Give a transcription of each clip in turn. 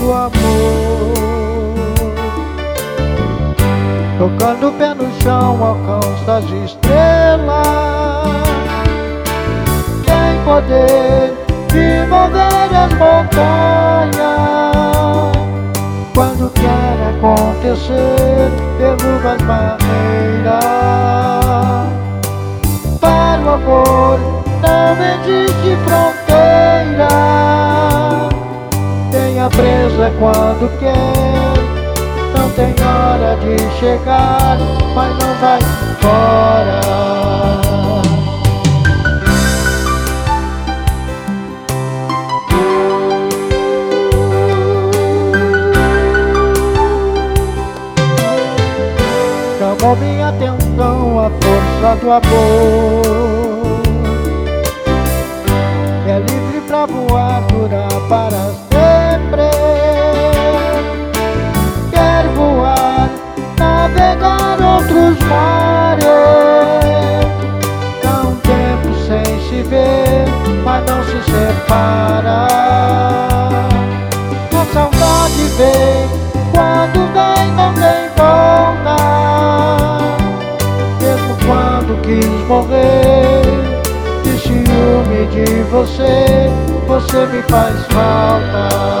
do amor. Tocando o pé no chão, alcança as estrelas. Tem poder de mover as montanhas. Quando quer acontecer, derruba as barreiras. Para o amor, não existe fronteira. Tenha presa quando quer não tem hora de chegar, mas não vai embora. Chamou minha atenção a força do amor. Saudade vem, quando vem tem volta. Mesmo quando quis morrer, de ciúme de você, você me faz falta.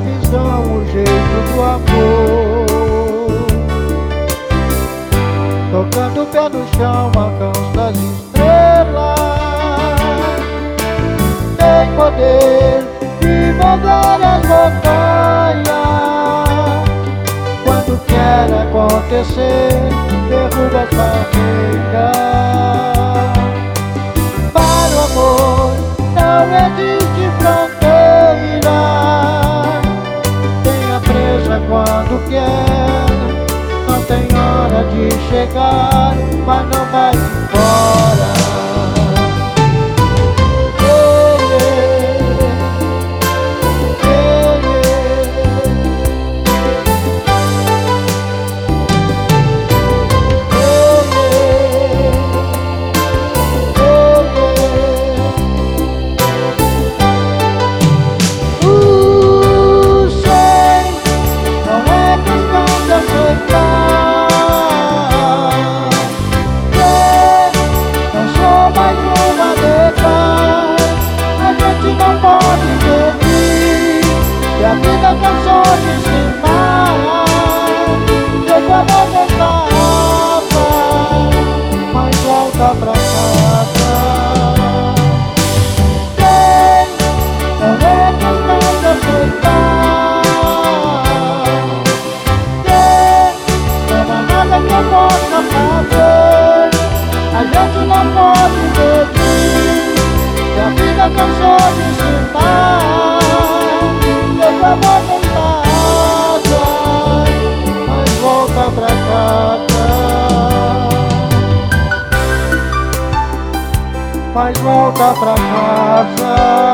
Visão, o jeito do amor. Tocando o pé no chão, alcança acontecer, derruba as barreiras. Para o amor não existe fronteira. Tenha presa quando quer. Não tem hora de chegar, mas não vai que eu possa fazer. A gente não pode medir. Se a vida cansou de ensinar, eu vou em casa, mas volta pra casa. Mas volta pra casa.